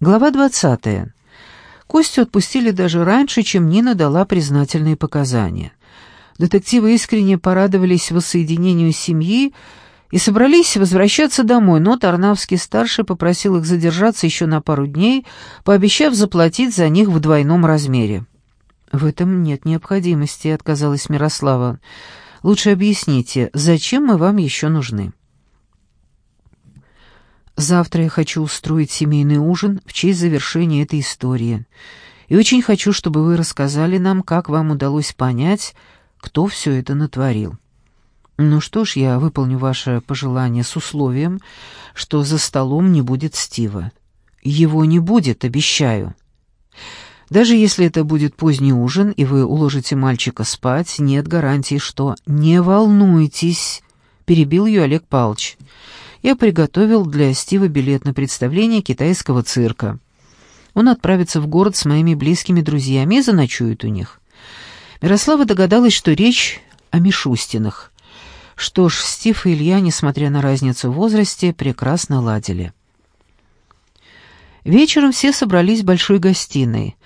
Глава 20. Костю отпустили даже раньше, чем Нина дала признательные показания. Детективы искренне порадовались воссоединению семьи и собрались возвращаться домой, но Тарнавский-старший попросил их задержаться еще на пару дней, пообещав заплатить за них в двойном размере. «В этом нет необходимости», — отказалась Мирослава. «Лучше объясните, зачем мы вам еще нужны?» Завтра я хочу устроить семейный ужин в честь завершения этой истории. И очень хочу, чтобы вы рассказали нам, как вам удалось понять, кто все это натворил. Ну что ж, я выполню ваше пожелание с условием, что за столом не будет Стива. Его не будет, обещаю. Даже если это будет поздний ужин, и вы уложите мальчика спать, нет гарантии, что... «Не волнуйтесь», — перебил ее Олег Павлович я приготовил для Стива билет на представление китайского цирка. Он отправится в город с моими близкими друзьями и заночует у них. Мирослава догадалась, что речь о Мишустинах. Что ж, Стив и Илья, несмотря на разницу в возрасте, прекрасно ладили. Вечером все собрались в большой гостиной.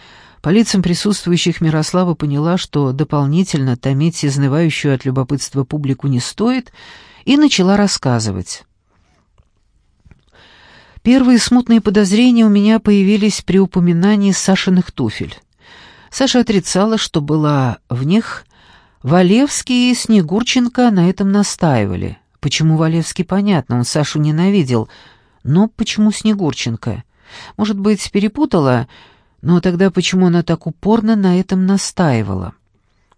По лицам присутствующих Мирослава поняла, что дополнительно томить изнывающую от любопытства публику не стоит, и начала рассказывать. Первые смутные подозрения у меня появились при упоминании Сашиных туфель. Саша отрицала, что была в них. Валевский и Снегурченко на этом настаивали. Почему Валевский, понятно, он Сашу ненавидел. Но почему Снегурченко? Может быть, перепутала? Но тогда почему она так упорно на этом настаивала?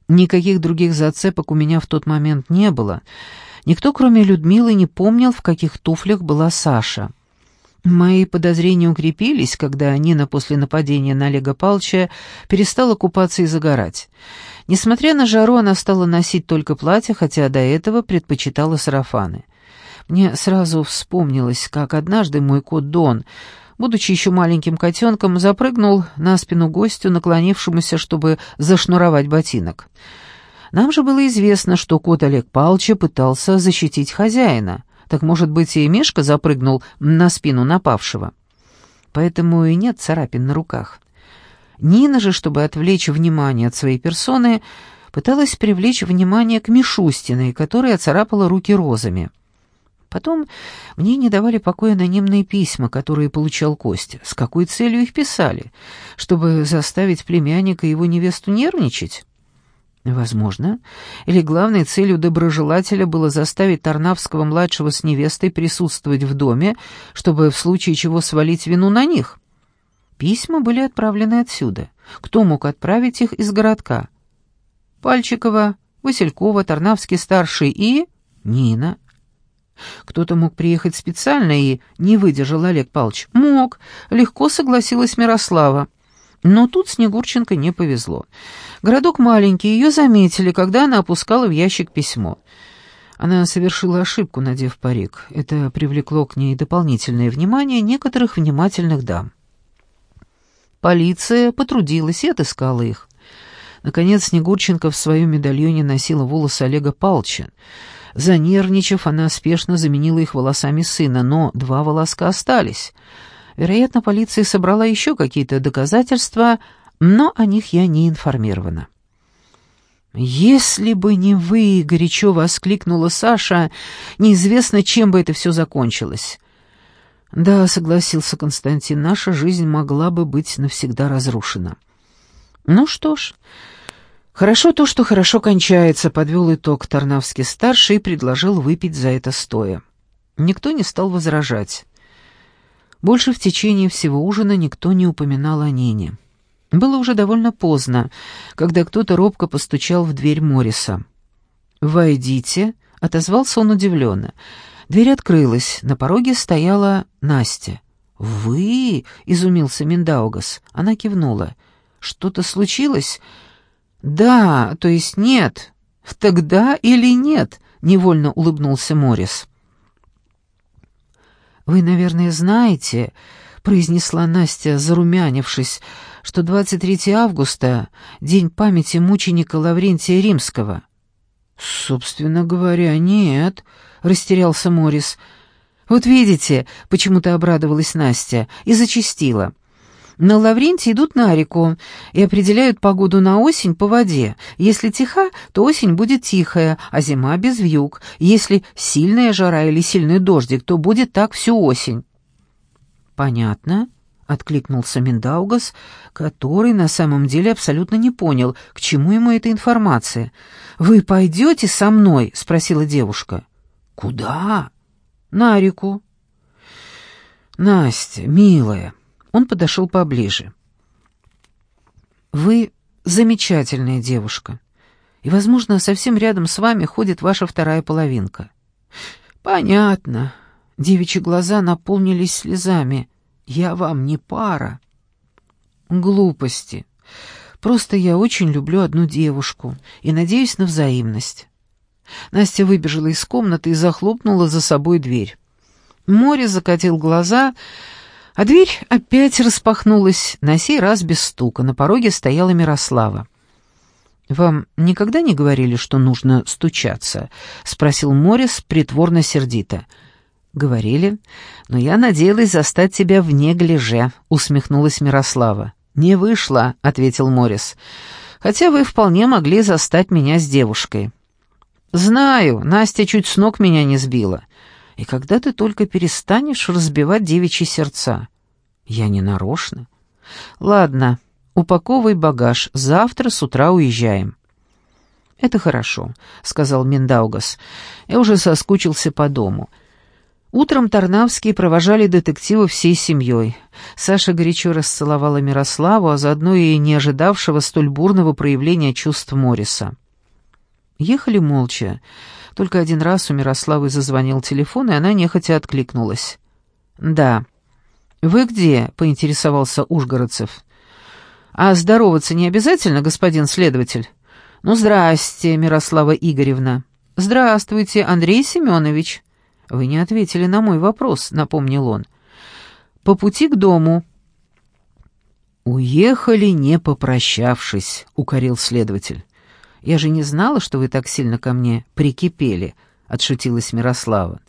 Никаких других зацепок у меня в тот момент не было. Никто, кроме Людмилы, не помнил, в каких туфлях была Саша. Мои подозрения укрепились, когда Нина после нападения на Олега Палча перестала купаться и загорать. Несмотря на жару, она стала носить только платья, хотя до этого предпочитала сарафаны. Мне сразу вспомнилось, как однажды мой кот Дон, будучи еще маленьким котенком, запрыгнул на спину гостю, наклонившемуся, чтобы зашнуровать ботинок. Нам же было известно, что кот Олег Палча пытался защитить хозяина — так, может быть, и Мишка запрыгнул на спину напавшего? Поэтому и нет царапин на руках. Нина же, чтобы отвлечь внимание от своей персоны, пыталась привлечь внимание к Мишустиной, которая царапала руки розами. Потом мне не давали покоя анонимные письма, которые получал Костя. С какой целью их писали? Чтобы заставить племянника и его невесту нервничать? Возможно. Или главной целью доброжелателя было заставить Тарнавского-младшего с невестой присутствовать в доме, чтобы в случае чего свалить вину на них. Письма были отправлены отсюда. Кто мог отправить их из городка? Пальчикова, Василькова, Тарнавский-старший и... Нина. Кто-то мог приехать специально и не выдержал Олег Павлович. Мог. Легко согласилась Мирослава. Но тут Снегурченко не повезло. Городок маленький, ее заметили, когда она опускала в ящик письмо. Она совершила ошибку, надев парик. Это привлекло к ней дополнительное внимание некоторых внимательных дам. Полиция потрудилась и отыскала их. Наконец Снегурченко в своем медальоне носила волосы Олега Палча. Занервничав, она спешно заменила их волосами сына, но два волоска остались — Вероятно, полиция собрала еще какие-то доказательства, но о них я не информирована. «Если бы не вы!» — горячо воскликнула Саша. «Неизвестно, чем бы это все закончилось». «Да», — согласился Константин, — «наша жизнь могла бы быть навсегда разрушена». «Ну что ж, хорошо то, что хорошо кончается», — подвел итог Тарнавский-старший и предложил выпить за это стоя. Никто не стал возражать. Больше в течение всего ужина никто не упоминал о Нине. Было уже довольно поздно, когда кто-то робко постучал в дверь Морриса. «Войдите», — отозвался он удивленно. Дверь открылась, на пороге стояла Настя. «Вы?» — изумился Миндаугас. Она кивнула. «Что-то случилось?» «Да, то есть нет». «Тогда или нет?» — невольно улыбнулся Моррис. «Вы, наверное, знаете», — произнесла Настя, зарумянившись, «что 23 августа — день памяти мученика Лаврентия Римского». «Собственно говоря, нет», — растерялся Морис. «Вот видите», — почему-то обрадовалась Настя и зачастила. На Лавренте идут на реку и определяют погоду на осень по воде. Если тиха, то осень будет тихая, а зима без вьюг. Если сильная жара или сильный дождик, то будет так всю осень». «Понятно», — откликнулся Миндаугас, который на самом деле абсолютно не понял, к чему ему эта информация. «Вы пойдете со мной?» — спросила девушка. «Куда?» «На реку». «Настя, милая», — он подошел поближе. «Вы замечательная девушка, и, возможно, совсем рядом с вами ходит ваша вторая половинка». «Понятно». Девичьи глаза наполнились слезами. Я вам не пара. Глупости. Просто я очень люблю одну девушку и надеюсь на взаимность. Настя выбежала из комнаты и захлопнула за собой дверь. Море закатил глаза, а дверь опять распахнулась, на сей раз без стука. На пороге стояла Мирослава. «Вам никогда не говорили, что нужно стучаться?» — спросил Морис притворно сердито. «Говорили, но я надеялась застать тебя в неглиже», — усмехнулась Мирослава. «Не вышло», — ответил Морис. «Хотя вы вполне могли застать меня с девушкой». «Знаю, Настя чуть с ног меня не сбила. И когда ты только перестанешь разбивать девичьи сердца?» «Я не нарочно». «Ладно, упаковывай багаж, завтра с утра уезжаем». «Это хорошо», — сказал Миндаугас. «Я уже соскучился по дому». Утром Тарнавские провожали детектива всей семьей. Саша горячо расцеловала Мирославу, а заодно и не ожидавшего столь бурного проявления чувств Мориса. Ехали молча. Только один раз у Мирославы зазвонил телефон, и она нехотя откликнулась. «Да». «Вы где?» — поинтересовался Ужгородцев. «А здороваться не обязательно, господин следователь?» «Ну, здрасте, Мирослава Игоревна». «Здравствуйте, Андрей Семенович». «Вы не ответили на мой вопрос», — напомнил он. «По пути к дому». «Уехали, не попрощавшись», — укорил следователь. «Я же не знала, что вы так сильно ко мне прикипели», — отшутилась Мирослава.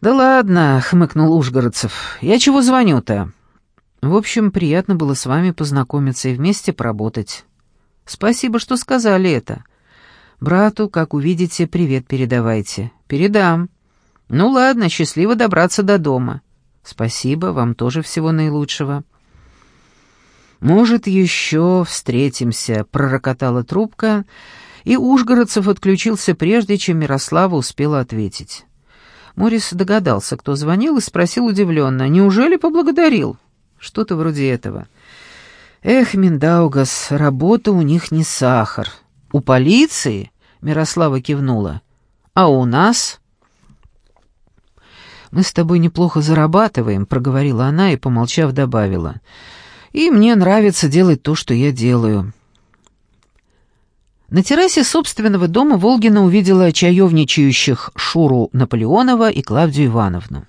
«Да ладно», — хмыкнул Ужгородцев. «Я чего звоню-то?» «В общем, приятно было с вами познакомиться и вместе поработать. Спасибо, что сказали это. Брату, как увидите, привет передавайте. Передам». «Ну ладно, счастливо добраться до дома». «Спасибо, вам тоже всего наилучшего». «Может, еще встретимся», — пророкотала трубка, и Ужгородцев отключился прежде, чем Мирослава успела ответить. Морис догадался, кто звонил, и спросил удивленно, «Неужели поблагодарил?» «Что-то вроде этого». «Эх, Миндаугас, работа у них не сахар». «У полиции?» — Мирослава кивнула. «А у нас?» «Мы с тобой неплохо зарабатываем», — проговорила она и, помолчав, добавила. «И мне нравится делать то, что я делаю». На террасе собственного дома Волгина увидела чаевничающих Шуру Наполеонова и Клавдию Ивановну.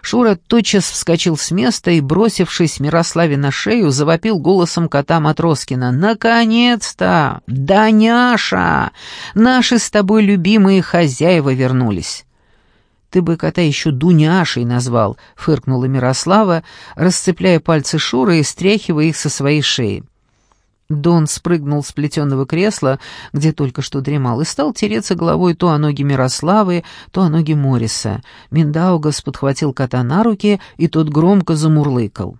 Шура тотчас вскочил с места и, бросившись Мирославе на шею, завопил голосом кота Матроскина. «Наконец-то! Даняша! Наши с тобой любимые хозяева вернулись!» «Ты бы кота еще Дуняшей назвал», — фыркнула Мирослава, расцепляя пальцы Шуры и стряхивая их со своей шеи. Дон спрыгнул с плетеного кресла, где только что дремал, и стал тереться головой то о ноги Мирославы, то о ноги Мориса. Миндаугас подхватил кота на руки, и тот громко замурлыкал.